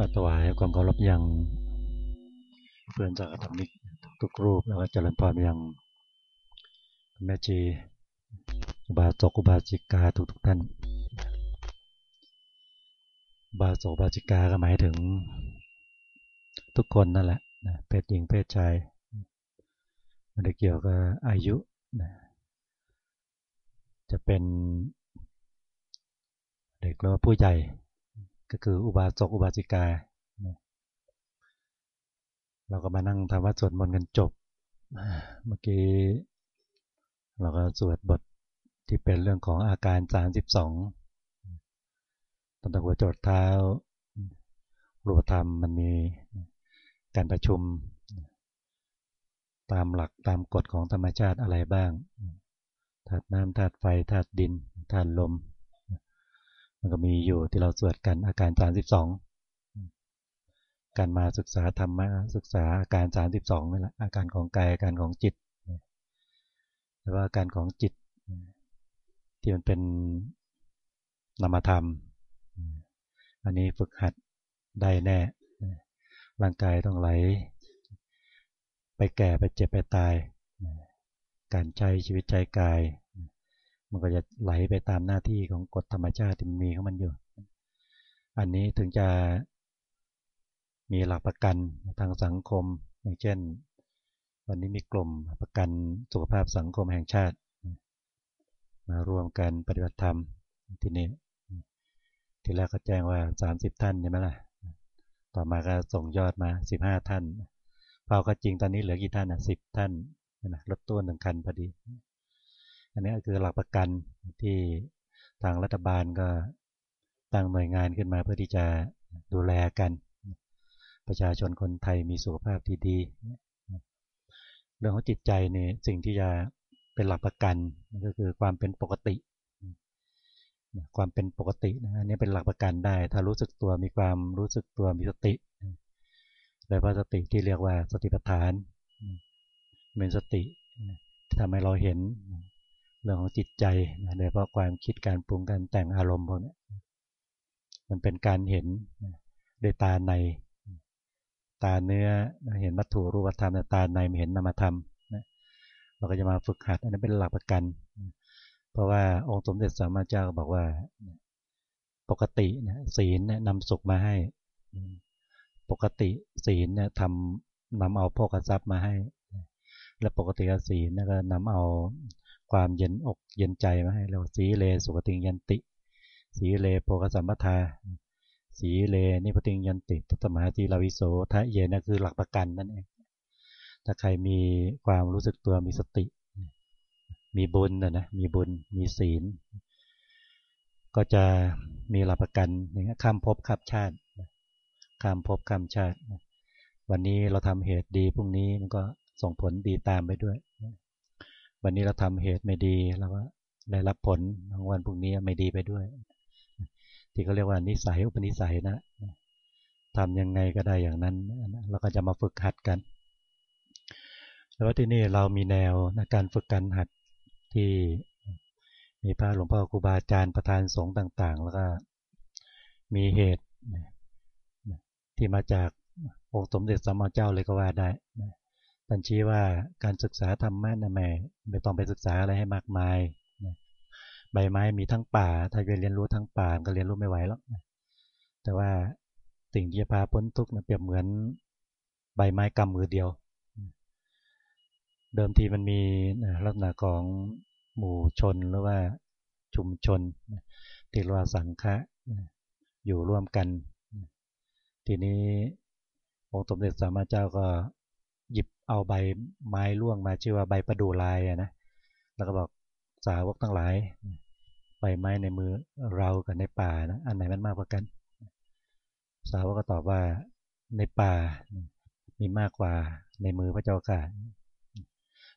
ปถวายความเคารพยังเพื่อนจากธรรมิกทุกรูปแล้วก็เจริญพรยังแม่จีอุบาสกอุบาสิกาทุกทุกท่านบาสบาสิกาก็หมายถึง ทุกคนนั่นแหละเพศหญิงเพศชายไม่ได้เกี่ยวกับอายุจะเป็นเด็กหรือผู้ใหญ่ ก็คืออุบาสกอุบาสิกา เราก็มานั่งทำวัดสวดมนต์กันจบ เมื่อกี้เราก็สวดบทที่เป็นเรื่องของอาการ 32ตั้งแต่หัวจดเท้า รูปธรรมมันมีการประชุม ตามหลักตามกฎของธรรมชาติอะไรบ้างธาตุน้ำธาตุไฟธาตุดินธาตุลม มันก็มีอยู่ที่เราสวดกันอาการ32การมาศึกษาธรรมะศึกษาอาการ32นี่แหละอาการของกายอาการของจิตหรือว่าอาการของจิต ที่มันเป็นนามธรรม อันนี้ฝึกหัดได้แน่ร่างกายต้องไหล ไปแก่ไปเจ็บไปตาย การใช้ชีวิตใจกาย มันก็จะไหลไปตามหน้าที่ของกฎธรรมชาติที่มีของมันอยู่ อันนี้ถึงจะมีหลักประกันทางสังคม อย่างเช่น วันนี้มีกลุ่มประกันสุขภาพสังคมแห่งชาติ มารวมกันปฏิบัติธรรมที่นี่ทีแรกก็แจ้งว่า 30 ท่านใช่ไหมล่ะ ต่อมาก็ส่งยอดมา 15 ท่านเปล่าก็จริงตอนนี้เหลือกี่ท่านอะสิบท่านนะรถตู้หนึ่งคันพอดี อันนี้คือหลักประกันที่ทางรัฐบาลก็ตั้งหน่วยงานขึ้นมาเพื่อที่จะดูแลกัน ประชาชนคนไทยมีสุขภาพที่ดี เรื่องของจิตใจเนี่ยสิ่งที่จะเป็นหลักประกันก็คือความเป็นปกติ ความเป็นปกตินะนี่เป็นหลักประกันได้ ถ้ารู้สึกตัวมีความรู้สึกตัวมีสติโดยพระสติที่เรียกว่าสติปัฏฐานเป็นสติทำให้เราเห็น เรื่องของจิตใจนะโดยเพราะความคิดการปรุงการแต่งอารมณ์พวกนี้มันเป็นการเห็นด้วยตาใน ตาเนื้อเห็นวัตถุรูปธรรมแต่ตาในไม่เห็นนามธรรมนะเราก็จะมาฝึกหัดอันนี้เป็นหลักประกัน เพราะว่าองค์สมเด็จสัมมาเจ้าบอกว่าปกตินะศีลนำสุขมาให้ ปกติศีลเนี่ยทำนำเอาโพกทรัพย์มาให้ และปกติศีลก็นำเอา ความเย็นอกเย็นใจมาให้เราสีเลสุปติงยันติ สีเลโพกสัมปทา สีเลนิพติงยันติตัตมหาตีลาวิโสทะเยนะคือหลักประกันนั่นเองถ้าใครมีความรู้สึกตัวมีสติ มีบุญนะนะมีบุญมีศีล ก็จะมีหลักประกันอย่างนี้ข้ามภพข้ามชาติข้ามภพข้ามชาติ วันนี้เราทำเหตุดีพรุ่งนี้มันก็ส่งผลดีตามไปด้วย วันนี้เราทำเหตุไม่ดีเราก็ได้รับผลบางวันพรุ่งนี้ไม่ดีไปด้วย ที่เขาเรียกว่านิสัยอุปนิสัยนะทำยังไงก็ได้อย่างนั้นเราก็จะมาฝึกหัดกัน แล้วที่นี่เรามีแนวในการฝึกการหัดที่มีพระหลวงพ่อครูบาอาจารย์ประธานสงฆ์ต่าง ๆ แล้วก็มีเหตุที่มาจากองค์สมเด็จสัมมาเจ้าเลยก็ว่าได้านชี้ว่าการศึกษาธรรมะนะแม่ไม่ต้องไปศึกษาอะไรให้มากมายนะใบไม้มีทั้งป่า ถ้าจะเรียนรู้ทั้งป่าก็เรียนรู้ไม่ไหวหรอกนะแต่ว่าสิ่งที่จะพาพ้นทุกข์นะเปรียบเหมือนใบไม้กำมือเดียว เดิมทีมันมีลักษณะของหมู่ชนหรือว่าชุมชนที่เรียกว่าสังฆะอยู่ร่วมกัน ทีนี้องค์สมเด็จสามาเจ้าก็ เอาใบไม้ร่วงมาชื่อว่าใบประดูลายนะแล้วก็บอกสาวกทั้งหลายใบไม้ในมือเรากับในป่านะอันไหนมันมากกว่ากัน สาวกก็ตอบว่าในป่ามีมากกว่าในมือพระเจ้าค่ะ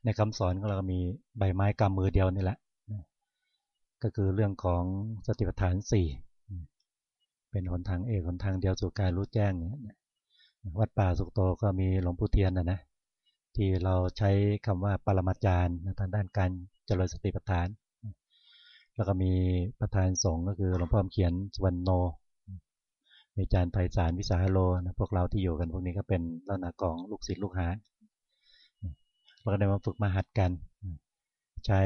ในคำสอนของเราก็มีใบไม้กำมือเดียวนี่แหละก็คือเรื่องของสติปัฏฐานสี่เป็นหนทางเอกหนทางเดียวสู่การรู้แจ้งวัดป่าสุกโตก็มีหลวงปู่เทียนนะนะ ที่เราใช้คำว่าปรมาจารย์ทางด้านการเจริญสติปัฏฐาน แล้วก็มีประธานสงฆ์ก็คือหลวงพ่อเขียนสวรรณโน มีอาจารย์ไพศาลวิสาโลนะพวกเราที่อยู่กันพวกนี้ก็เป็นลักษณะของลูกศิษย์ลูกหาเราก็ได้มาฝึกมาหัดกัน ใช้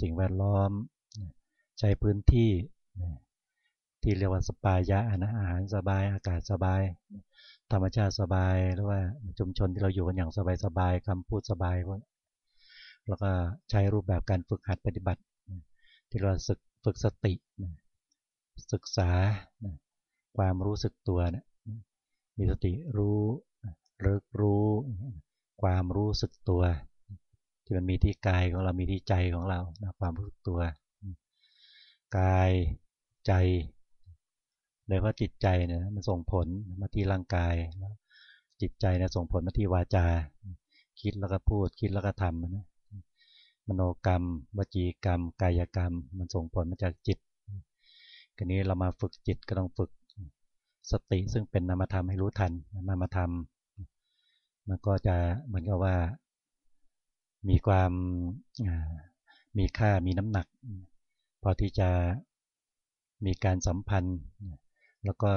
สิ่งแวดล้อม ใช้พื้นที่ ที่เรียกว่าสปายะนะอาหารสบายอากาศสบาย ธรรมชาติสบายหรือว่าชุมชนที่เราอยู่กันอย่างสบายๆคำพูดสบายพวกแล้วก็ใช้รูปแบบการฝึกหัดปฏิบัติ ที่เราฝึกฝึกสติ ศึกษาความรู้สึกตัวนะมีสติรู้เลิกรู้ ความรู้สึกตัว ที่มันมีที่กายของเรามีที่ใจของเราความรู้สึกตัว กายใจ โดยเพราะจิตใจเนี่ยมันส่งผลมาที่ร่างกาย จิตใจเนี่ยส่งผลมาที่วาจา คิดแล้วก็พูด คิดแล้วก็ทำนะมโนกรรม วจีกรรม กายกรรม มันส่งผลมาจากจิตทีนี้เรามาฝึกจิตก็ต้องฝึกสติซึ่งเป็นนามธรรมให้รู้ทันนามธรรม มันก็จะเหมือนกับว่ามีความมีค่ามีน้ำหนัก พอที่จะมีการสัมพันธ์ แล้วก็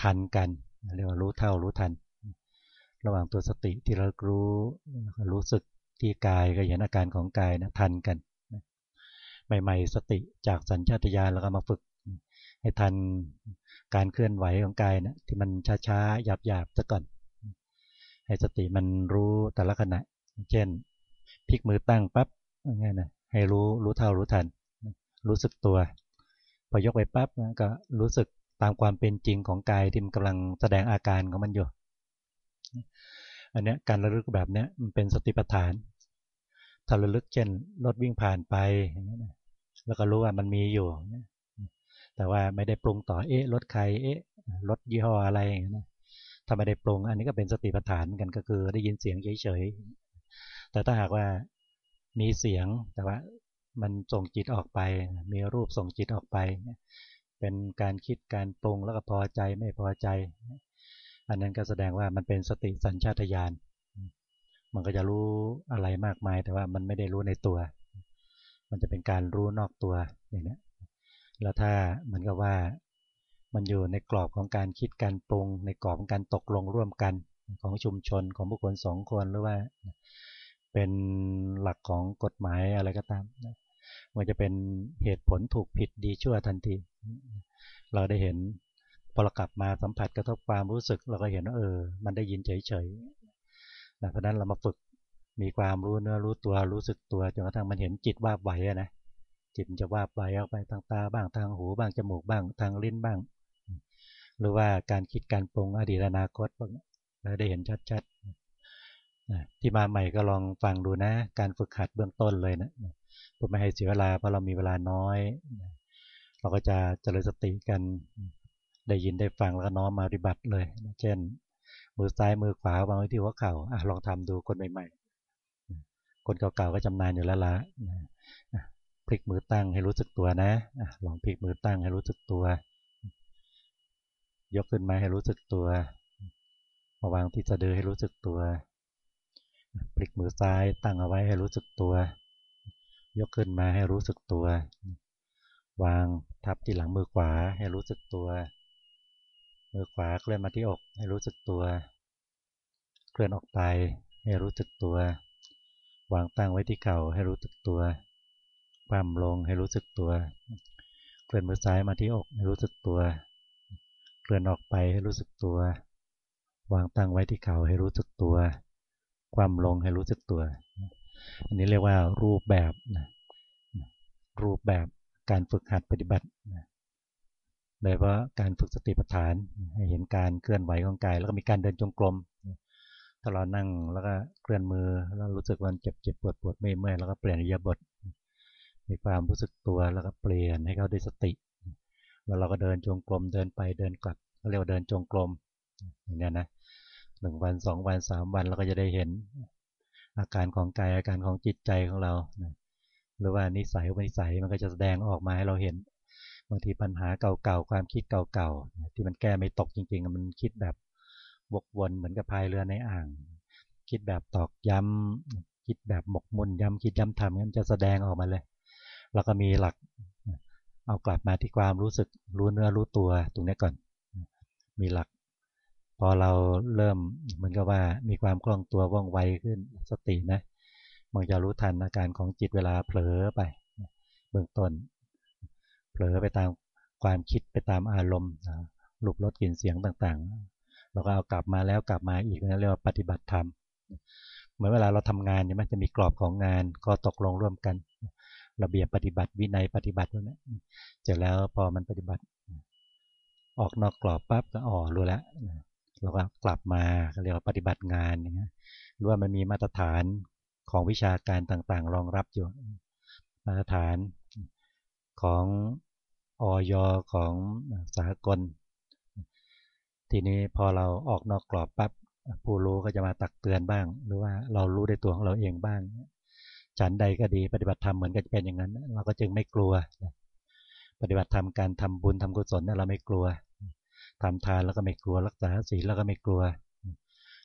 ทันกันเรียกว่ารู้เท่ารู้ทัน ระหว่างตัวสติที่เรารู้รู้สึกที่กายก็เห็นอาการของกายนะทันกันใหม่ๆสติจากสัญชาตญาณแล้วก็มาฝึก ให้ทันการเคลื่อนไหวของกายนะที่มันช้าๆหยาบๆซะก่อน ให้สติมันรู้แต่ละขณะ เช่นพลิกมือตั้งปั๊บง่ายนะให้รู้รู้เท่ารู้ทัน รู้สึกตัว พอยกไปปั๊บก็รู้สึก ตามความเป็นจริงของกายที่มันกำลังแสดงอาการของมันอยู่ อันนี้การระลึกแบบนี้มันเป็นสติปัฏฐานถ้าระลึกเช่นรถวิ่งผ่านไป แล้วก็รู้ว่ามันมีอยู่ แต่ว่าไม่ได้ปรุงต่อ เอ๊ะ รถใคร เอ๊ะ รถยี่ห้ออะไรนะถ้าไม่ได้ปรุง อันนี้ก็เป็นสติปัฏฐานกันก็คือ ได้ยินเสียงเฉยๆ แต่ถ้าหากว่ามีเสียงแต่ว่ามันส่งจิตออกไป มีรูปส่งจิตออกไป เป็นการคิดการปรุงแล้วก็พอใจไม่พอใจ อันนั้นก็แสดงว่ามันเป็นสติสัญชาตญาณมันก็จะรู้อะไรมากมาย แต่ว่ามันไม่ได้รู้ในตัว มันจะเป็นการรู้นอกตัวอย่างนี้แล้วถ้ามือนกับว่ามันอยู่ในกรอบของการคิดการปรุง ในกรอบของการตกลงร่วมกันของชุมชนของบุคคลสองคนหรือว่าเป็นหลักของกฎหมายอะไรก็ตาม มันจะเป็นเหตุผลถูกผิดดีชั่วทันที เราได้เห็นพอเรากลับมาสัมผัสกระทบความรู้สึก เราก็เห็นว่าเออ มันได้ยินเฉยๆเพราะนั้นเรามาฝึกมีความรู้เนื้อรู้ตัวรู้สึกตัวจนกระทั่งมันเห็นจิตว่าไหวนะจิตจะว่าไปออกไปทางตาบ้างทางหูบ้างจมูกบ้างทางลิ้นบ้าง หรือว่าการคิดการปรุงอดีตอนาคตพวกนี้เราได้เห็นชัดๆที่มาใหม่ก็ลองฟังดูนะ การฝึกหัดเบื้องต้นเลยนะ พื่อไม่ให้เสียเวลาเพราะเรามีเวลาน้อย เราก็จะเจริญสติกันได้ยินได้ฟังแล้วก็น้อมมาปฏิบัติเลย เช่น มือซ้ายมือขวาวางไว้ที่หัวเข่าอลองทำดูคนใหม่ๆ คนเก่าๆก็จำนานอยู่แล้วละพลิกมือตั้งให้รู้สึกตัวนะลองพลิกมือตั้งให้รู้สึกตัว ยกขึ้นมาให้รู้สึกตัวมาวางที่สะดือให้รู้สึกตัว พลิกมือซ้ายตั้งเอาไว้ให้รู้สึกตัว ยกขึ้นมาให้รู้สึกตัว วางทับที่หลังมือขวาให้รู้สึกตัว มือขวาเคลื่อนมาที่อกให้รู้สึกตัว เคลื่อนออกไปให้รู้สึกตัว วางตั้งไว้ที่เข่าให้รู้สึกตัว ความลงให้รู้สึกตัว เคลื่อนมือซ้ายมาที่อกให้รู้สึกตัว เคลื่อนออกไปให้รู้สึกตัว วางตั้งไว้ที่เข่าให้รู้สึกตัว ความลงให้รู้สึกตัว อันนี้เรียกว่ารูปแบบนะรูปแบบการฝึกหัดปฏิบัติโดยเฉพาการฝึกสติปัฏฐานให้เห็นการเคลื่อนไหวของกาย แล้วก็มีการเดินจงกรมถ้าเรานั่งแล้วก็เคลื่อนมือแล้วรู้สึกวันเจ็บเจ็บปวดปวดเมื่อยเมื่อยแล้วก็เปลี่ยนอิยาบทมีความรู้สึกตัวแล้วก็เปลี่ยนให้เขาได้สติ แล้วเราก็เดินจงกรมเดินไปเดินกลับเขาเรียกว่าเดินจงกรมอย่างนี้นะหนึ่งวันสองวันสามวันเราก็จะได้เห็น อาการของกายอาการของจิตใจของเราหรือว่านิสัยวิสัยมันก็จะแสดงออกมาให้เราเห็นบางทีปัญหาเก่าๆความคิดเก่าๆที่มันแก้ไม่ตกจริง ๆ มันคิดแบบวกวนเหมือนกับพายเรือในอ่าง คิดแบบตอกย้ำคิดแบบหมกมุ่นย้ำคิดย้ำทำมันจะแสดงออกมาเลย แล้วก็มีหลักเอากลับมาที่ความรู้สึกรู้เนื้อรู้ตัวตรงนี้ก่อน มีหลัก พอเราเริ่มเหมือนกับว่ามีความคล่องตัวว่องไวขึ้นสตินะมันจะรู้ทันอาการของจิตเวลาเผลอไปเบื้องต้น เผลอไปตามความคิดไปตามอารมณ์หลุบรสกลิ่นเสียงต่างๆ เราก็เอากลับมาแล้วกลับมาอีกนะเรียกว่าปฏิบัติธรรมเหมือนเวลาเราทำงานเนี่ยมันจะมีกรอบของงานก็ตกลงร่วมกัน ระเบียบปฏิบัติวินัยปฏิบัติพวกนี้เสร็จแล้วพอมันปฏิบัติ ออกนอกกรอบปั๊บก็อ๋อรู้แล้ว เราก็กลับมาเรียกว่าปฏิบัติงานอย่างเงี้ยรู้ว่ามันมีมาตรฐานของวิชาการต่างๆ รองรับอยู่ มาตรฐานของออยของสากล ทีนี้พอเราออกนอกกรอบปั๊บผู้รู้ก็จะมาตักเตือนบ้าง หรือว่าเรารู้ในตัวของเราเองบ้าง ฉันใดก็ดีปฏิบัติธรรมเหมือนกันเป็นอย่างนั้น เราก็จึงไม่กลัว ปฏิบัติธรรมการทำบุญทำกุศลเราไม่กลัว ทำทานแล้วก็ไม่กลัวรักษาศีลแล้วก็ไม่กลัว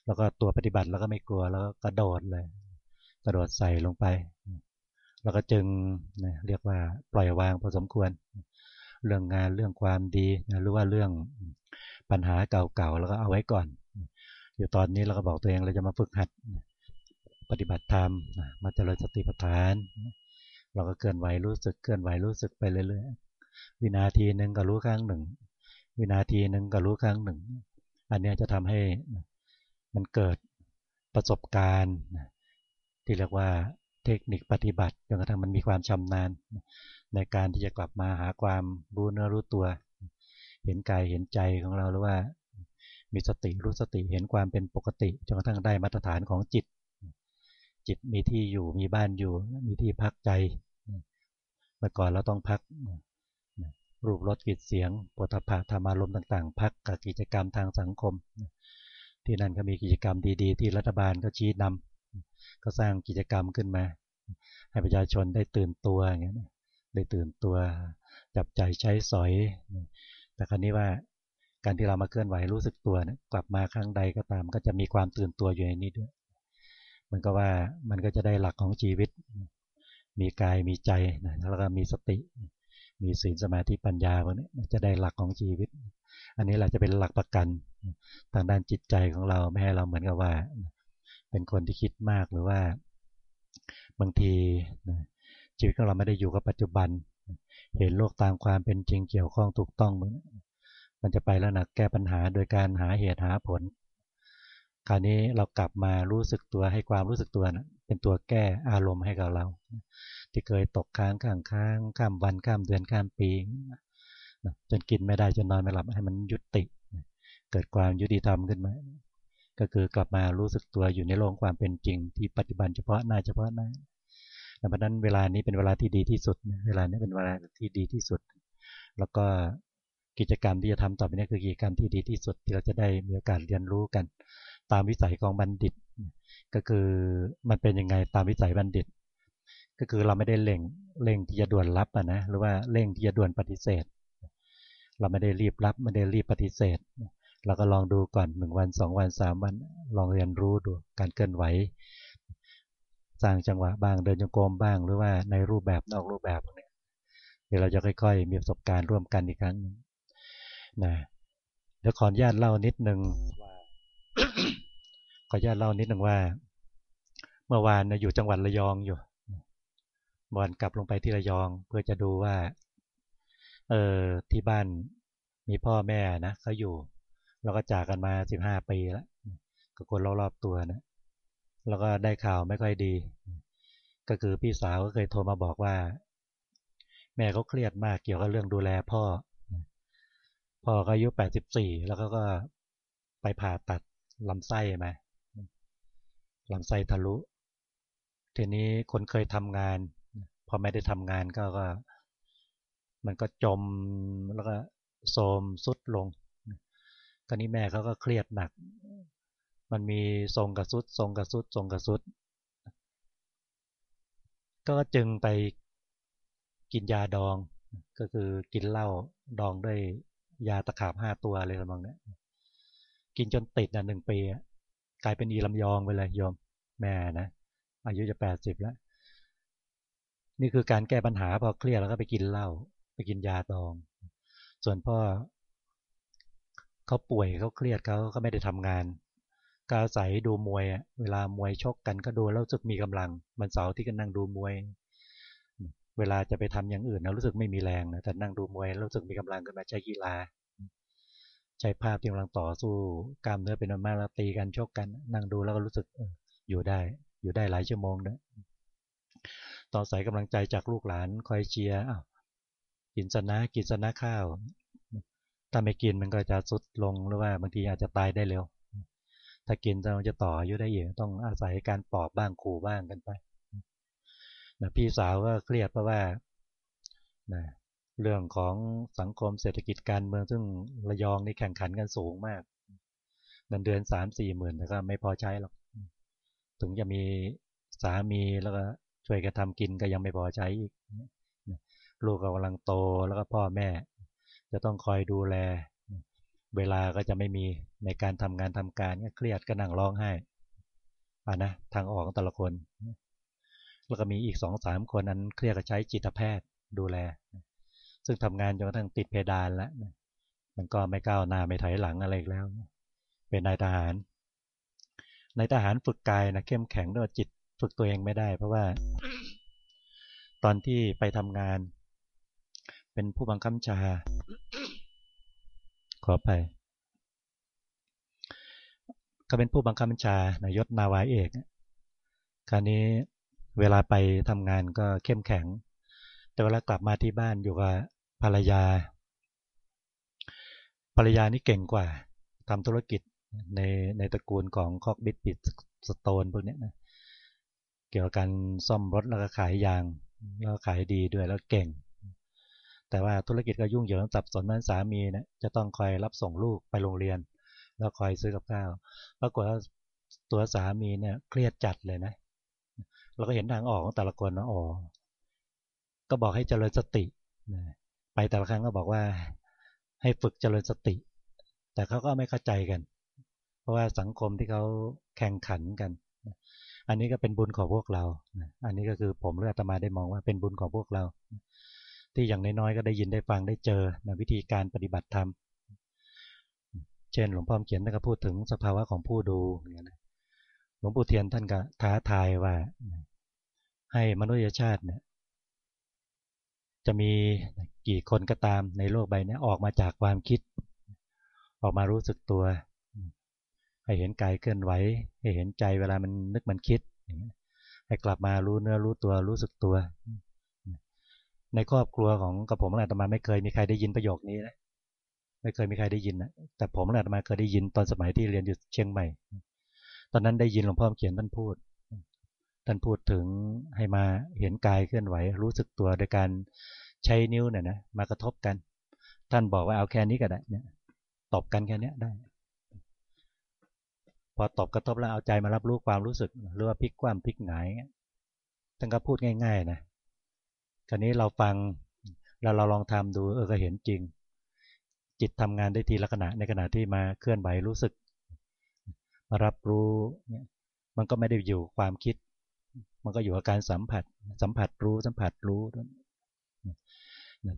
แล้วก็ตัวปฏิบัติแล้วก็ไม่กลัวแล้วก็กระโดดเลย กระโดดใส่ลงไป แล้วก็จึงเรียกว่าปล่อยวางพอสมควร เรื่องงานเรื่องความดีหรือว่าเรื่องปัญหาเก่าๆแล้วก็เอาไว้ก่อน อยู่ตอนนี้เราก็บอกตัวเองเราจะมาฝึกหัดปฏิบัติธรรมมาเจริญสติปัฏฐาน เราก็เคลื่อนไหวรู้สึกเคลื่อนไหวรู้สึกไปเรื่อยๆวินาทีหนึ่งก็รู้ครั้งหนึ่ง วินาทีหนึ่งก็รู้ครั้งหนึ่ง อันนี้จะทำให้มันเกิดประสบการณ์ ที่เรียกว่าเทคนิคปฏิบัติจนกระทั่งมันมีความชำนาญ ในการที่จะกลับมาหาความรู้เนื้อรู้ตัว เห็นกายเห็นใจของเราหรือว่า มีสติรู้สติเห็นความเป็นปกติจนกระทั่งได้มาตรฐานของจิต จิตมีที่อยู่มีบ้านอยู่ มีที่พักใจเมื่อก่อนเราต้องพัก รูปรสกลิ่นเสียงปฐพะธรรมารมต่างๆ พักกับกิจกรรมทางสังคม ที่นั่นก็มีกิจกรรมดีๆ ที่รัฐบาลก็ชี้นำก็สร้างกิจกรรมขึ้นมา ให้ประชาชนได้ตื่นตัวอย่างเงี้ได้ตื่นตัวจับใจใช้สอย แต่ครั้นี้ว่าการที่เรามาเคลื่อนไหวรู้สึกตัวนะกลับมาครั้งใดก็ตาม ก็จะมีความตื่นตัวอยู่ในนี้ด้วยมันก็ว่ามันก็จะได้หลักของชีวิต มีกายมีใจนะแล้วก็มีสติ มีศีลสมาธิปัญญาพวกนี้จะได้หลักของชีวิต อันนี้แหละจะเป็นหลักประกันทางด้านจิตใจของเราไม่ให้เราเหมือนกับว่า เป็นคนที่คิดมากหรือว่า บางทีชีวิตของเราไม่ได้อยู่กับปัจจุบัน เห็นโลกตามความเป็นจริงเกี่ยวข้องถูกต้องมันจะไปแล้วนะแก้ปัญหาโดยการหาเหตุหาผล คราวนี้เรากลับมารู้สึกตัวให้ความรู้สึกตัวนะ เป็นตัวแก้อารมณ์ให้กับเรา ที่เคยตกค้างข้างค้างข้ามวันข้ามเดือนข้ามปีจนกินไม่ได้จนนอนไม่หลับให้มันยุติ เกิดความยุติธรรมขึ้นมา ก็คือกลับมารู้สึกตัวอยู่ในโลกความเป็นจริง ที่ปัจจุบันเฉพาะหน้าเฉพาะหน้าดังนั้นเวลานี้เป็นเวลาที่ดีที่สุด เวลานี้เป็นเวลาที่ดีที่สุด แล้วก็กิจกรรมที่จะทำต่อไปนี้คือกิจกรรมที่ดีที่สุดที่เราจะได้มีโอกาสเรียนรู้กัน ตามวิสัยของบัณฑิต ก็คือมันเป็นยังไงตามวิสัยบัณฑิต ก็คือเราไม่ได้เล่งเล่งที่จะด่วนรับอะนะหรือว่าเล่งที่จะด่วนปฏิเสธ เราไม่ได้รีบรับไม่ได้รีบปฏิเสธเราก็ลองดูก่อนหนึ่งวันสองวันสามวันลองเรียนรู้ดูการเคลื่อนไหวสร้างจังหวะบ้างเดินจงกรมบ้าง หรือว่าในรูปแบบนอกรูปแบบเนี่ยเดี๋ยวเราจะค่อย ๆ มีประสบการณ์ร่วมกันอีกครั้งนะเดี๋ยวขออนุญาตเล่านิดหนึ่งว่าขออนุญาตเล่านิดหนึ่งว่า เมื่อวานนะอยู่จังหวัดระยองอยู่บอนกลับลงไปที่ระยอง เพื่อจะดูว่า เออที่บ้านมีพ่อแม่นะเขาอยู่เราก็จากกันมาสิบห้าปีแล้วก็คนรอบๆตัวนะแล้วก็ได้ข่าวไม่ค่อยดี ก็คือพี่สาวก็เคยโทรมาบอกว่า แม่เขาเครียดมากเกี่ยวกับเรื่องดูแลพ่อ พ่อก็อายุแปดสิบสี่แล้วก็ก็ไปผ่าตัดลำไส้มาลำไส้ทะลุ ทีนี้คนเคยทำงาน พอไม่ได้ทำงานก็ก็ มันก็จมแล้วก็โทมสุดลงก็นี้แม่เขาก็เครียดหนัก มันมีทรงกระสุดทรงกระสุดทรงกระสุด ก็จึงไปกินยาดอง ก็คือกินเหล้าดองด้วยยาตะขาบห้าตัวอะไรประมาณนี้กินจนติดนะหนึ่งปีกลายเป็นอีลำยองไปเลยโยมแม่นะ อายุจะแปดสิบแล้ว นี่คือการแก้ปัญหาพอเครียดแล้วก็ไปกินเหล้าไปกินยาตอง ส่วนพ่อเขาป่วยเขาเครียดเขาก็ไม่ได้ทำงานกาศัยดูมวยเวลามวยชกกันก็ดูแล้วรู้สึกมีกำลังมันเสาร์ที่ก็นั่งดูมวย เวลาจะไปทำอย่างอื่นนะรู้สึกไม่มีแรงนะแต่นั่งดูมวยรู้สึกมีกำลังขึ้นมาใช้กีฬาใช้ภาพที่กำลังต่อสู้กล้ามเนื้อเป็นมากแล้วตีกันชกกัน นั่งดูแล้วก็รู้สึกอยู่ได้ อยู่ได้หลายชั่วโมงนะต่อใส่กำลังใจจากลูกหลานคอยเชียร์กินสนะกินสนะข้าว ถ้าไม่กินมันก็จะสุดลงหรือว่าบางทีอาจจะตายได้เร็ว ถ้ากินเราจะต่ออายุได้เยอะต้องอาศัยการปอบบ้างขู่บ้างกันไปนะพี่สาวก็เครียดเพราะว่านะเรื่องของสังคมเศรษฐกิจการเมืองซึ่งระยองนี่แข่งขันกันสูงมากเงินเดือนสามสี่หมื่นแต่ก็ไม่พอใช้หรอก ถึงจะมีสามีแล้วก็ช่วยกันทำกินก็ยังไม่พอใช้อีกลูกกำลังโตแล้วก็พ่อแม่ จะต้องคอยดูแล เวลาก็จะไม่มีในการทำงานทำการก็เครียดก็นั่งร้องไห้อ่านะทางออกของแต่ละคน แล้วก็มีอีกสองสามคนนั้นเครียดก็ใช้จิตแพทย์ดูแล ซึ่งทำงานจนกระทั่งติดเพดานแล้วมันก็ไม่ก้าวหน้าไม่ถอยหลังอะไรแล้ว เป็นนายทหาร ในทหารฝึกกายนะเข้มแข็งด้วยจิตฝึกตัวเองไม่ได้ เพราะว่า ตอนที่ไปทำงาน เป็นผู้บังคับชา ขอไปก็เป็นผู้บังคับบัญชานายศนาวาเอกคราวนี้เวลาไปทำงานก็เข้มแข็ง แต่เวลากลับมาที่บ้านอยู่กับภรรยา ภรรยานี่เก่งกว่าทำธุรกิจ ในในตระกูลของคอกบิดปิดสโตนพวกนี้นะเกี่ยวกับการซ่อมรถแล้วก็ขายยางแล้วขายดีด้วยแล้วเก่ง แต่ว่าธุรกิจก็ยุ่งเหยิงสับสนนั้นสามีเนะจะต้องคอยรับส่งลูกไปโรงเรียน แล้วคอยซื้อกับข้าวปรากฏว่าตัวสามีเนี่ยเครียดจัดเลยนะเราก็เห็นทางออกของแต่ละคนนะอ๋อก็บอกให้เจริญสติไปแต่ละครั้งก็บอกว่าให้ฝึกเจริญสติ แต่เขาก็ไม่เข้าใจกัน ราะว่าสังคมที่เขาแข่งขันกัน อันนี้ก็เป็นบุญของพวกเรา อันนี้ก็คือผมเลือตมาได้มองว่าเป็นบุญของพวกเรา ที่อย่างน้อยๆก็ได้ยินได้ฟังได้เจอในวิธีการปฏิบัติธรรม เช่นหลวงพ่อเขียนท่านก็พูดถึงสภาวะของผู้ดูหลวงปู่เทียนท่านก็ท้าทายว่า ให้มนุษยชาติเนี่ยจะมีกี่คนก็ตามในโลกใบนี้ออกมาจากความคิด ออกมารู้สึกตัว ให้เห็นกายเคลื่อนไหวให้เห็นใจเวลามันนึกมันคิด ให้กลับมารู้เนื้อรู้ตัวรู้สึกตัว ในครอบครัวของกับผมอาตมาไม่เคยมีใครได้ยินประโยคนี้นะไม่เคยมีใครได้ยินนะแต่ผมอาตมาเคยได้ยินตอนสมัยที่เรียนอยู่เชียงใหม่ ตอนนั้นได้ยินหลวงพ่อเขียนท่านพูดท่านพูดถึงให้มาเห็นกายเคลื่อนไหว รู้สึกตัวโดยการใช้นิ้วเนี่ยนะมากระทบกัน ท่านบอกว่าเอาแค่นี้ก็ได้เนี่ยตบกันแค่นี้ได้ พอตบกระทบแล้วเอาใจมารับรู้ความรู้สึกหรือว่าพลิกคว่ำพลิกหงายท่านก็พูดง่าย ๆ นะคราวนี้เราฟังแล้วเราลองทำดูเออก็เห็นจริง จิตทำงานได้ทีละขณะในขณะที่มาเคลื่อนไหวรู้สึก มารับรู้เนี่ยมันก็ไม่ได้อยู่ความคิด มันก็อยู่กับการสัมผัส สัมผัสรู้สัมผัสรู้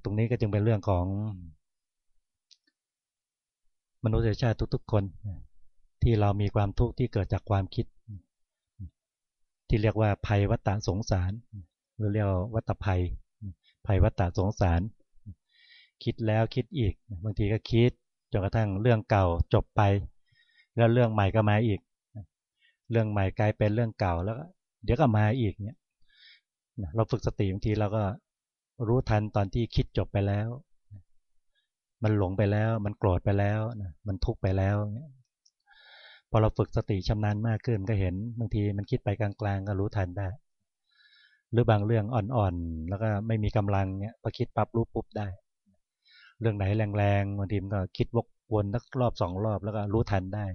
ตรงนี้ก็จึงเป็นเรื่องของมนุษยชาติทุกๆคน ที่เรามีความทุกข์ที่เกิดจากความคิด ที่เรียกว่าภัยวัฏสงสาร หรือเรียกวัตภัย ภัยวัตสงสาร คิดแล้วคิดอีก บางทีก็คิดจนกระทั่งเรื่องเก่าจบไป แล้วเรื่องใหม่ก็มาอีก เรื่องใหม่กลายเป็นเรื่องเก่าแล้วเดี๋ยวก็มาอีกเนี่ยเราฝึกสติบางทีเราก็รู้ทันตอนที่คิดจบไปแล้ว มันหลงไปแล้ว มันโกรธไปแล้วมันทุกข์ไปแล้ว พอเราฝึกสติชำนาญมากขึ้นก็เห็นบางทีมันคิดไปกลางๆ ก็รู้ทันได้ หรือบางเรื่องอ่อนๆ แล้วก็ไม่มีกำลังเนี่ยพอคิดปั๊บรู้ปุ๊บได้ เรื่องไหนแรงๆบางทีมันก็คิดวกวนนักรอบสองรอบแล้วก็รู้ทันได้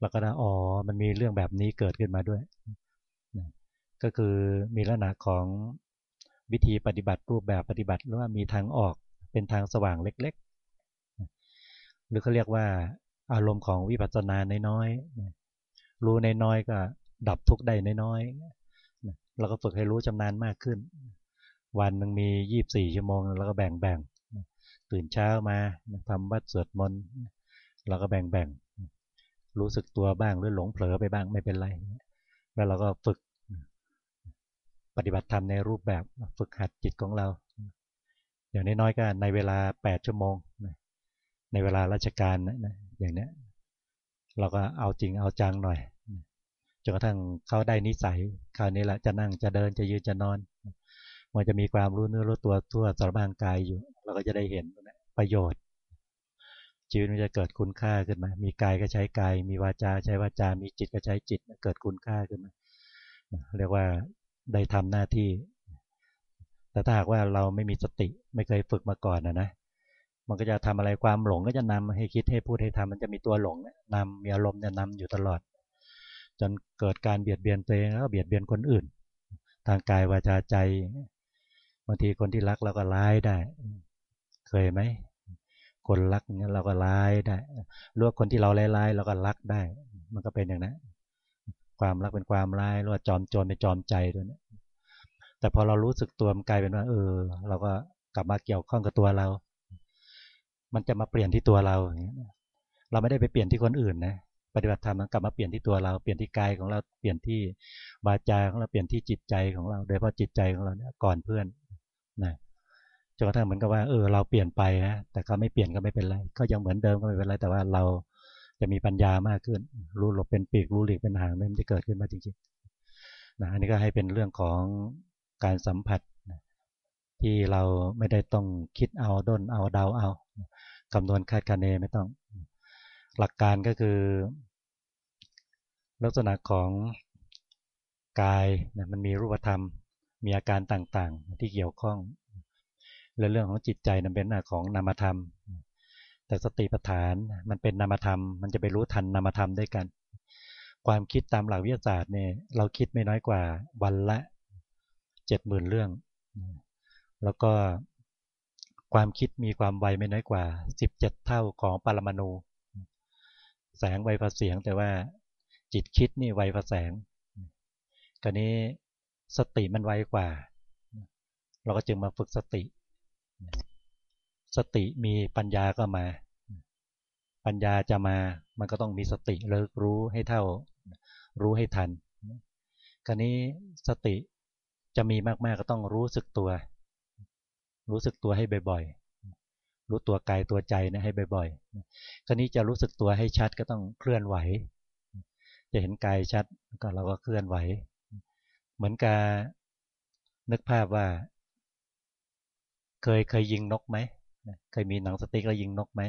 แล้วก็นะอ๋อมันมีเรื่องแบบนี้เกิดขึ้นมาด้วย ก็คือมีลักษณะของวิธีปฏิบัติรูปแบบปฏิบัติหรือว่ามีทางออกเป็นทางสว่างเล็ก ๆ หรือเขาเรียกว่า อารมณ์ของวิปัสสนาน้อยๆรู้น้อยๆก็ดับทุกข์ได้น้อยๆเราก็ฝึกให้รู้ชำนาญมากขึ้น วันหนึ่งมียี่บสี่ชั่วโมงแล้วก็แบ่งแบ่งตื่นเช้ามาทำวัดสวดมนต์เราก็แบ่งแบ่งรู้สึกตัวบ้างหรือหลงเผลอไปบ้างไม่เป็นไร แล้วเราก็ฝึกปฏิบัติธรรมในรูปแบบฝึกหัดจิตของเรา อย่างน้อยๆก็ในเวลา 8 ชั่วโมง ในเวลาราชการนะ อย่างนี้เราก็เอาจริงเอาจังหน่อยจนกระทั่งเขาได้นิสัยคราวนี้แหละจะนั่งจะเดินจะยืนจะนอน มันจะมีความรู้เนื้อรู้ตัวทั่วสารพางกายอยู่ เราก็จะได้เห็นประโยชน์ ชีวิตมันจะเกิดคุณค่าขึ้นมา มีกายก็ใช้กาย มีวาจาใช้วาจา มีจิตก็ใช้จิตเกิดคุณค่าขึ้นมาเรียกว่าได้ทำหน้าที่ แต่ถ้าหากว่าเราไม่มีสติไม่เคยฝึกมาก่อนนะนะ มันก็จะทำอะไรความหลงก็จะนำให้คิดให้พูดให้ทำมันจะมีตัวหลงนำมีอารมณ์เนี่ยนำอยู่ตลอด จนเกิดการเบียดเบียนตัวเองแล้วเบียดเบียนคนอื่น ทางกายวาจาใจบางทีคนที่รักเราก็ร้ายได้ เคยไหมคนรักเนี่ยเราก็ร้ายได้รู้ว่าคนที่เราร้ายๆเราก็รักได้ มันก็เป็นอย่างนั้นความรักเป็นความร้ายหรือว่าจอมโจรเป็นจอมใจด้วยนะแต่พอเรารู้สึกตัวมันกลายเป็นว่า เออ เราก็กลับมาเกี่ยวข้องกับตัวเรา มันจะมาเปลี่ยนที่ตัวเราอย่างเงี้ยเราไม่ได้ไปเปลี่ยนที่คนอื่นนะปฏิบัติธรรมมันกลับมาเปลี่ยนที่ตัวเราเปลี่ยนที่กายของเราเปลี่ยนที่วาจาของเราเปลี่ยนที่จิตใจของเรา โดยเฉพาะจิตใจของเราเนี่ยก่อนเพื่อนนะจนกระทั่งเหมือนกับว่าเออเราเปลี่ยนไปนะแต่เขาไม่เปลี่ยนก็ไม่เป็นไร ก็ยังเหมือนเดิมก็ไม่เป็นไรแต่ว่าเราจะมีปัญญามากขึ้น รู้หลบเป็นปีกรู้หลีกเป็นหางมันจะเกิดขึ้นมาจริงๆนะอันนี้ก็ให้เป็นเรื่องของการสัมผัสที่เราไม่ได้ต้องคิดเอาด้นเอาเดาเอา คำนวณคาดคะเนไม่ต้อง หลักการก็คือ ลักษณะของกายนะมันมีรูปธรรม มีอาการต่างๆ ที่เกี่ยวข้อง และเรื่องของจิตใจนั้นเป็นหน้าของนามธรรม แต่สติปัฏฐานมันเป็นนามธรรม มันจะไปรู้ทันนามธรรมด้วยกัน ความคิดตามหลักวิทยาศาสตร์เนี่ยเราคิดไม่น้อยกว่าวันละเจ็ดหมื่นเรื่อง แล้วก็ ความคิดมีความไวไม่น้อยกว่า 17 เท่าของปรมาณู แสงไวพาเสียงแต่ว่าจิตคิดนี่ไวพาแสงกรนี้สติมันไวกว่า เราก็จึงมาฝึกสติ สติมีปัญญาก็มา ปัญญาจะมามันก็ต้องมีสติเลิกรู้ให้เท่า รู้ให้ทันคราวนี้สติจะมีมากๆก็ต้องรู้สึกตัว รู้สึกตัวให้บ่อยๆ รู้ตัวกายตัวใจนะให้บ่อยๆ คราวนี้จะรู้สึกตัวให้ชัดก็ต้องเคลื่อนไหว จะเห็นกายชัดก็เราก็เคลื่อนไหว เหมือนกับนึกภาพว่า เคยเคยยิงนกไหมเคยมีหนังสติ๊กแล้วยิงนกไหม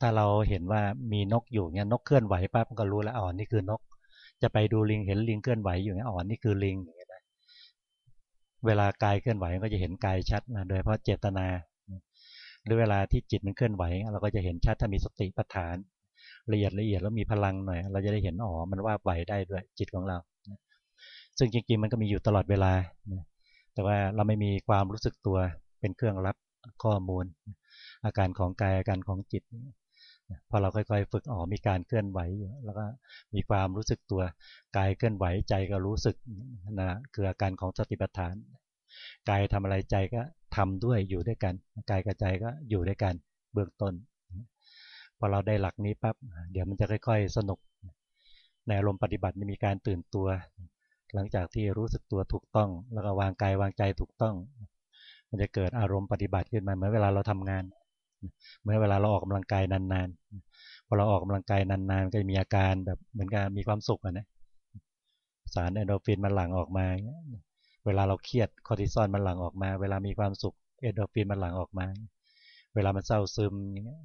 ถ้าเราเห็นว่ามีนกอยู่เนี่ยนกเคลื่อนไหวปั๊บก็รู้แล้วอ๋อนี่คือนก จะไปดูลิงเห็นลิงเคลื่อนไหวอยู่เนี่ยอ๋อนี่คือลิงอย่าง เวลากายเคลื่อนไหวก็จะเห็นกายชัดนะโดยเพราะเจตนา หรือเวลาที่จิตมันเคลื่อนไหว เราก็จะเห็นชัดถ้ามีสติปัฏฐาน ละเอียดละเอียดแล้วมีพลังหน่อย เราจะได้เห็นอ๋อมันว่าไหวได้ด้วยจิตของเรา ซึ่งจริงๆมันก็มีอยู่ตลอดเวลา แต่ว่าเราไม่มีความรู้สึกตัวเป็นเครื่องรับข้อมูล อาการของกายอาการของจิต พอเราค่อยๆ ฝึกอ๋อมีการเคลื่อนไหวอยู่แล้วก็มีความรู้สึกตัวกายเคลื่อนไหวใจก็รู้สึกนะคืออาการของสติปัฏฐานกายทำอะไรใจก็ทำด้วยอยู่ด้วยกันกายกับใจก็อยู่ด้วยกันเบื้องต้นพอเราได้หลักนี้ปั๊บเดี๋ยวมันจะค่อย ๆ สนุก ในอารมณ์ปฏิบัติมีการตื่นตัว หลังจากที่รู้สึกตัวถูกต้อง แล้วก็วางกายวางใจถูกต้อง มันจะเกิดอารมณ์ปฏิบัติขึ้นมาเหมือนเวลาเราทำงาน เมื่อเวลาเราออกกำลังกายนานๆพอเราออกกำลังกายนานๆ ก็จะมีอาการแบบเหมือนกับมีความสุขนะสารเอนโดฟินมันหลั่งออกมา เวลาเราเครียดคอร์ติซอลมันหลั่งออกมา เวลามีความสุขเอนโดฟินมันหลั่งออกมา เวลามันเศร้าซึมอย่างเงี้ย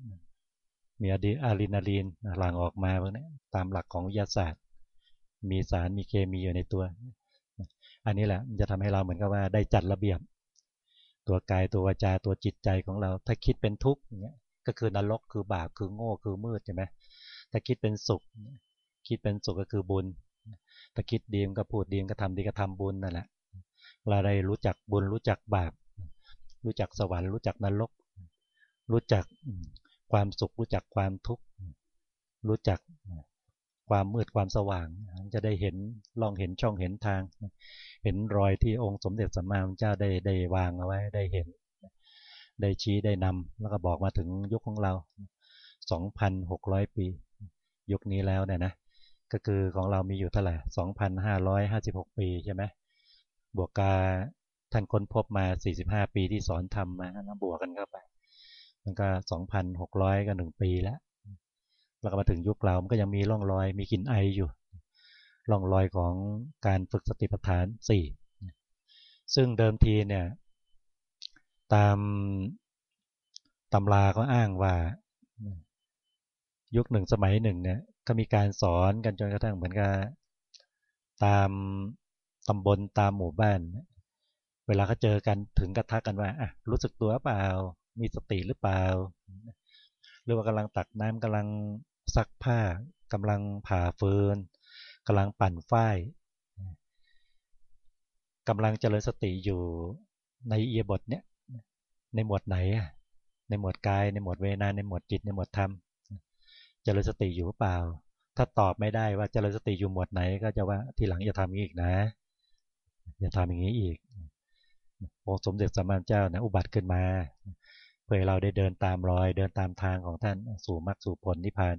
มีอะดรีนาลีนหลั่งออกมาพวกนี้ตามหลักของวิทยาศาสตร์ มีสารมีเคมีอยู่ในตัว อันนี้แหละมันจะทำให้เราเหมือนกับว่าได้จัดระเบียบ ตัวกายตัววาจาตัวจิตใจของเรา ถ้าคิดเป็นทุกข์เนี้ยก็คือนรกคือบาปคือโง่คือมืดใช่ไหมถ้าคิดเป็นสุข คิดเป็นสุขก็คือบุญ ถ้าคิดดีก็พูดดีก็ทำดีก็ทำบุญนั่นแหละเราได้รู้จักบุญรู้จักบาป รู้จักสวรรค์รู้จักนรก รู้จักความสุขรู้จักความทุกข์รู้จักความมืดความสว่างจะได้เห็นลองเห็นช่องเห็นทาง เห็นรอยที่องค์สมเด็จสัมมาสัมพุทธเจ้าได้ได้วางเอาไว้ได้เห็น ได้ชี้ได้นำแล้วก็บอกมาถึงยุคของเรา 2,600 ปี ยุคนี้แล้วเนี่ยนะก็คือของเรามีอยู่เท่าไหร่2,556 ปีใช่ไหมบวกกาท่านค้นพบมา 45 ปีที่สอนทำมาบวกกันเข้าไป มันก็ 2,600ก็หนึ่งปีแล้ว แล้วก็มาถึงยุคเรา มันก็ยังมีร่องรอย มีกลิ่นไออยู่ ร่องรอยของการฝึกสติปัฏฐาน 4 ซึ่งเดิมทีเนี่ยตามตำราเขาอ้างว่ายุคหนึ่งสมัยหนึ่งเนี่ยก็มีการสอนกันจนกระทั่งเหมือนกับตามตำบลตามหมู่บ้าน เวลาเขาเจอกันถึงกระทักกันว่าอะรู้สึกตัวเปล่า มีสติหรือเปล่า หรือว่ากำลังตักน้ำกำลังซักผ้ากำลังผ่าฟืน กำลังปั่นฝ้ายกำลังเจริญสติอยู่ในเอียบทเนี้ยในหมวดไหนในหมวดกายในหมวดเวนาในหมวดจิตในหมวดธรรมเจริญสติอยู่เปล่า ถ้าตอบไม่ได้ว่าเจริญสติอยู่หมวดไหน ก็จะว่าทีหลังอย่าทำอีกนะอย่าทำอย่างนี้อีกองค์สมเด็จสัมมาเจ้านะอุบัติขึ้นมาเพื่อเราได้เดินตามรอยเดินตามทางของท่านสู่มรรคสู่ผลนิพพาน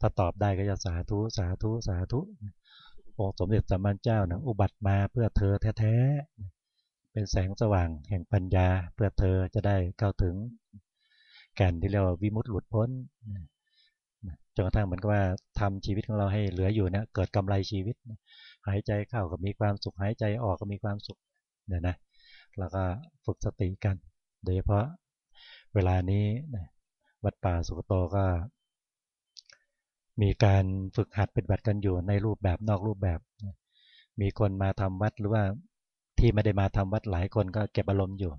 ถ้าตอบได้ก็จะสาธุสาธุสาธุองค์สมเด็จสัมมาสัมพุทธเจ้านะอุบัติมาเพื่อเธอแท้ๆเป็นแสงสว่างแห่งปัญญา เพื่อเธอจะได้เข้าถึงแก่นที่เรียกว่าวิมุตติหลุดพ้นจนกระทั่งเหมือนกับว่าทำชีวิตของเราให้เหลืออยู่เนะเกิดกำไรชีวิต หายใจเข้าก็มีความสุขหายใจออกก็มีความสุขเนี่ยนะแล้วก็ฝึกสติกัน โดยเฉพาะเวลานี้วัดป่าสุกโตก็ มีการฝึกหัดเป็นบัติกันอยู่ในรูปแบบนอกรูปแบบ มีคนมาทำวัดหรือว่าที่ไม่ได้มาทำวัดหลายคนก็เก็บอารมณ์อยู่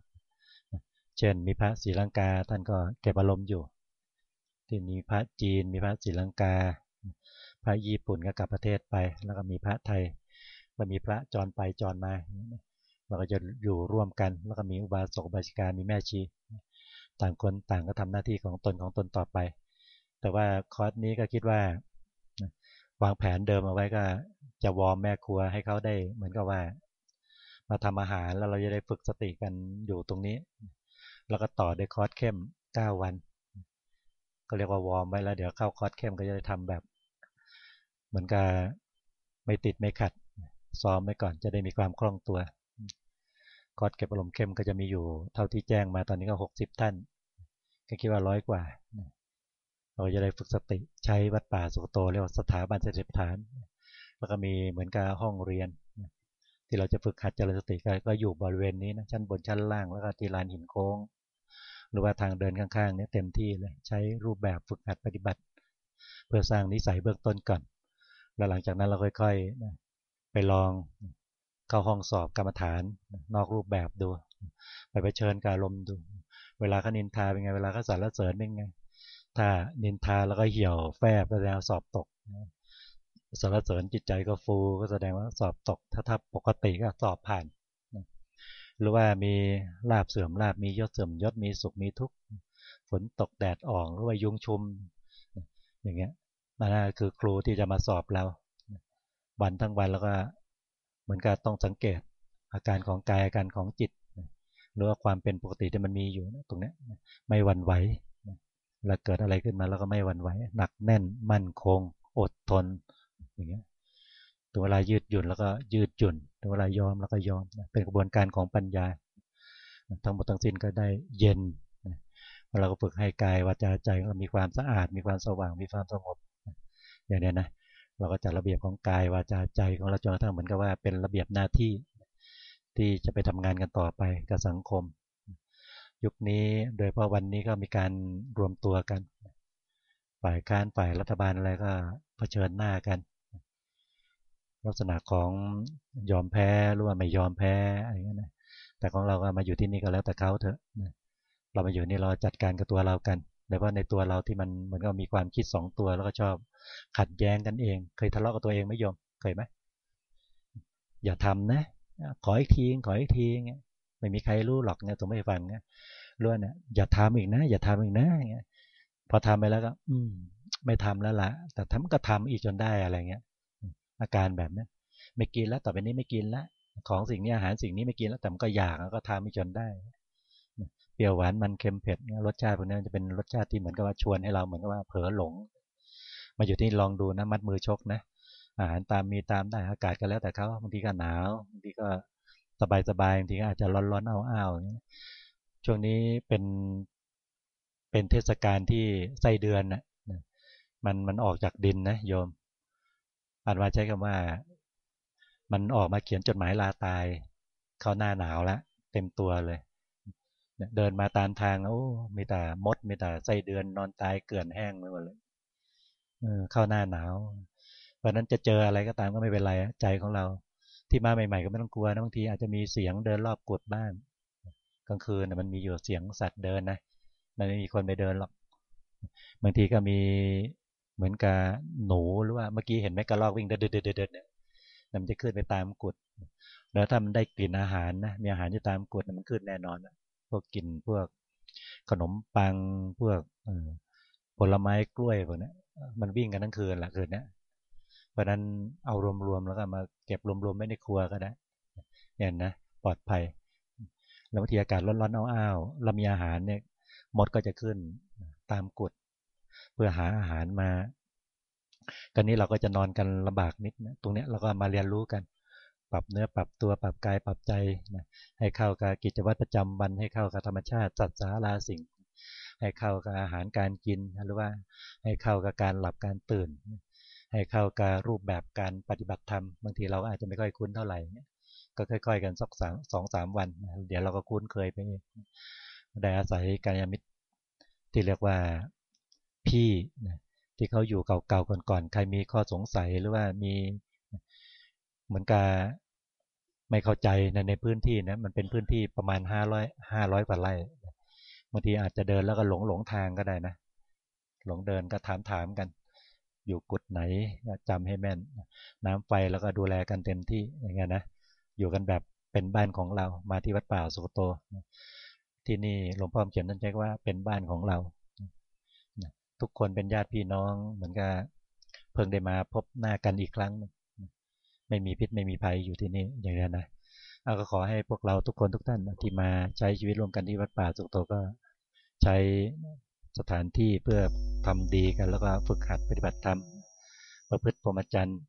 เช่นมีพระศรีลังกาท่านก็เก็บอารมณ์อยู่ ที่มีพระจีน มีพระศรีลังกา พระญี่ปุ่นก็กลับประเทศไป แล้วก็มีพระไทย ก็มีพระจรไปจรมาเราก็จะอยู่ร่วมกัน แล้วก็มีอุบาสกบาชิกามีแม่ชี ต่างคนต่างก็ทำหน้าที่ของตนของตนต่อไป แต่ว่าคอร์สนี้ก็คิดว่าวางแผนเดิมเอาไว้ก็จะ warm แม่ครัวให้เขาได้เหมือนกับว่า มาทำอาหารแล้วเราจะได้ฝึกสติกันอยู่ตรงนี้ แล้วก็ต่อด้วยคอร์สเข้ม9วัน ก็เรียกว่า warm ไว้แล้วเดี๋ยวเข้าคอร์สเข้มก็จะได้ทำแบบ เหมือนกับไม่ติดไม่ขัด ซ้อมไว้ก่อนจะได้มีความคล่องตัว คอร์สเก็บอารมณ์เข้มก็จะมีอยู่เท่าที่แจ้งมาตอนนี้ก็หกสิบท่าน ก็คิดว่าร้อยกว่า เราจะได้ฝึกสติใช้วัดป่าสุโตเรียกว่าสถาบันสติปัฏฐาน แล้วก็มีเหมือนกับห้องเรียน ที่เราจะฝึกหัดเจริญสติก็อยู่บริเวณนี้นะชั้นบนชั้นล่างแล้วก็ที่ลานหินโค้ง หรือว่าทางเดินข้างๆนี้เต็มที่เลยใช้รูปแบบฝึกหัดปฏิบัติ เพื่อสร้างนิสัยเบื้องต้นก่อน แล้วหลังจากนั้นเราค่อยๆไปลองเข้าห้องสอบกรรมฐานนอกรูปแบบดู ไปไปเชิญการลมดู เวลาเขานินทาเป็นไงเวลาเขาสรรเสริญเป็นไง ถ้านินทาแล้วก็เหี่ยวแฝบแสดงสอบตกสรรเสริญจิตใจก็ฟูก็แสดงว่าสอบตก ถ้าถ้าปกติก็สอบผ่านหรือว่ามีลาบเสื่อมลาบมียศเสื่อมยศมีสุขมีทุกข์ฝนตกแดดอ่อกหรือว่ายุงชุม อย่างเงี้ยนั่นคือครูที่จะมาสอบเราวันทั้งวันแล้วก็เหมือนกับต้องสังเกตอาการของกายอาการของจิต หรือว่าความเป็นปกติที่มันมีอยู่ตรงนี้ไม่หวั่นไหว แล้วเกิดอะไรขึ้นมาแล้วก็ไม่หวั่นไหวหนักแน่นมั่นคง อดทน อย่างเงี้ยถึงเวลายืดหยุ่นแล้วก็ยืดหยุ่นถึงเวลายอมแล้วก็ยอมเป็นกระบวนการของปัญญา ทั้งหมดทั้งสิ้นก็ได้เย็นเราก็ฝึกให้กายวาจาใจเรามีความสะอาด มีความสว่างมีความสงบอย่างนี้นะเราก็จัดระเบียบของกายวาจาใจของเราจนกระทั่งเหมือนกับว่าเป็นระเบียบหน้าที่ที่จะไปทำงานกันต่อไปกับสังคม ยุคนี้โดยเพราะวันนี้ก็มีการรวมตัวกัน ฝ่ายค้านฝ่ายรัฐบาลอะไรก็เผชิญหน้ากัน ลักษณะของยอมแพ้หรือว่าไม่ยอมแพ้อะไรเงี้ยนะแต่ของเราก็มาอยู่ที่นี่ก็แล้วแต่เขาเถอะเรามาอยู่นี่เราจัดการกับตัวเรากันโดยเฉพาะในตัวเราที่มันเหมือนกับมีความคิดสองตัวแล้วก็ชอบขัดแย้งกันเอง เคยทะเลาะกับตัวเองไหมโยมเคยไหมอย่าทำนะ ขออีกทีขออีกทีเงี้ย ไม่มีใครรู้หรอกเนี่ยตัวไม่ฟังเนี่ยรู้เนี่ยอย่าทำอีกนะ อย่าทำอีกนะเงี้ยพอทำไปแล้วก็ อืม ไม่ทำแล้วละแต่ทำก็ทำอีกจนได้อะไรเงี้ย อาการแบบนี้ไม่กินแล้วต่อไปนี้ไม่กินล้วของสิ่งนี้อาหารสิ่งนี้ไม่กินแล้วแต่มันก็อยากแล้วก็ทำอีกจนได้เปรี้ยวหวานมันเค็มเผ็ดรสชาติพวกนี้จะเป็นรสชาติที่เหมือนกับว่าชวนให้เราเหมือนกับว่าเผลอหลง มาอยู่ที่ลองดูนะมัดมือชกนะอาหารตามมีตามได้อากาศก็แล้วแต่เขาบางทีก็หนาวบางทีก็ สบายสบางทีก็อาจจะร้อนร้อนเอาอ้าวช่วงนี้เป็นเป็นเทศกาลที่ไส้เดือนนะมันมันออกจากดินนะโยมอาจว่าใช้คำว่า มันออกมาเขียนจดหมายลาตาย เข้าหน้าหนาวแล้วเต็มตัวเลยเดินมาตามทางโอ้มีแต่มดมีแต่ไส้เดือนนอนตายเกลื่อนแห้งไปหมดเลยเข้าหน้าหนาว เพราะนั้นจะเจออะไรก็ตามก็ไม่เป็นไรใจของเรา ที่มาใหม่ๆก็ไม่ต้องกลัวนะบางทีอาจจะมีเสียงเดินรอบกุดบ้านกลางคืนมันมีอยู่เสียงสัตว์เดินนะมันไม่มีคนไปเดินหรอกบางทีก็มีเหมือนกับหนูหรือว่าเมื่อกี้เห็นไหมกระรอกวิ่งเดินเดินเดินเดินเนี่ยมันจะขึ้นไปตามกุดแล้วถ้ามันได้กลิ่นอาหารนะมีอาหารที่ตามกุดมันขึ้นแน่นอนพวกกลิ่นพวกขนมปังพวกผลไม้กล้วยพวกนี้มันวิ่งกันทั้งคืนหละคืนนี้ เพราะนั้นเอารวมๆแล้วก็มาเก็บรวมๆไว้ในครัวก็ได้เห็นนะปลอดภัย แล้วบางทีอากาศร้อนๆอ้าวๆเรามีอาหารเนี่ยมดก็จะขึ้นตามกุดเพื่อหาอาหารมากันนี้เราก็จะนอนกันลำบากนิดนะตรงนี้เราก็มาเรียนรู้กัน ปรับเนื้อปรับตัวปรับกายปรับใจนะให้เข้ากับกิจวัตรประจำวัน ให้เข้ากับธรรมชาติจัดสาราสิ่ง ให้เข้ากับอาหารการกินหรือว่าให้เข้ากับการหลับการตื่น ให้เข้ากับรูปแบบการปฏิบัติธรรมบางทีเราอาจจะไม่ค่อยคุ้นเท่าไหร่ก็ค่อย ๆ กันสักสองสองสามวัน เดี๋ยวเราก็คุ้นเคยไปได้อาศัยการยมิตรที่เรียกว่าพี่ที่เขาอยู่เก่าๆก่อนๆใครมีข้อสงสัยหรือว่ามีเหมือนกับไม่เข้าใจในในพื้นที่นะมันเป็นพื้นที่ประมาณห้าร้อยห้าร้อยกว่าไร่บางทีอาจจะเดินแล้วก็หลงหลงทางก็ได้นะ หลงเดินก็ถามถามกัน อยู่กุดไหนจำให้แม่น น้ำไฟแล้วก็ดูแลกันเต็มที่อย่างเงี้ยนะอยู่กันแบบเป็นบ้านของเรามาที่วัดป่าสุโตที่นี่หลวงพ่อเขียนนั่นใช้ว่าเป็นบ้านของเรา ทุกคนเป็นญาติพี่น้องเหมือนกับเพิ่งได้มาพบหน้ากันอีกครั้ง ไม่มีพิษไม่มีภัยอยู่ที่นี่อย่างนี้นะเอาก็ขอให้พวกเราทุกคนทุกท่านที่มาใช้ชีวิตร่วมกันที่วัดป่าสุโตก็ใช้ สถานที่เพื่อทำดีกัน แล้วก็ฝึกหัดปฏิบัติธรรมประพฤติพรหมจรรย์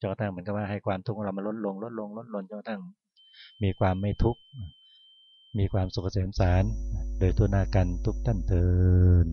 จนกระทั่งเหมือนกับว่าให้ความทุกข์เรามาลดลงลดลงลดลงจนกระทั่งมีความไม่ทุกข์มีความสุขเสมสาร โดยทุนากันทุกท่านเทิน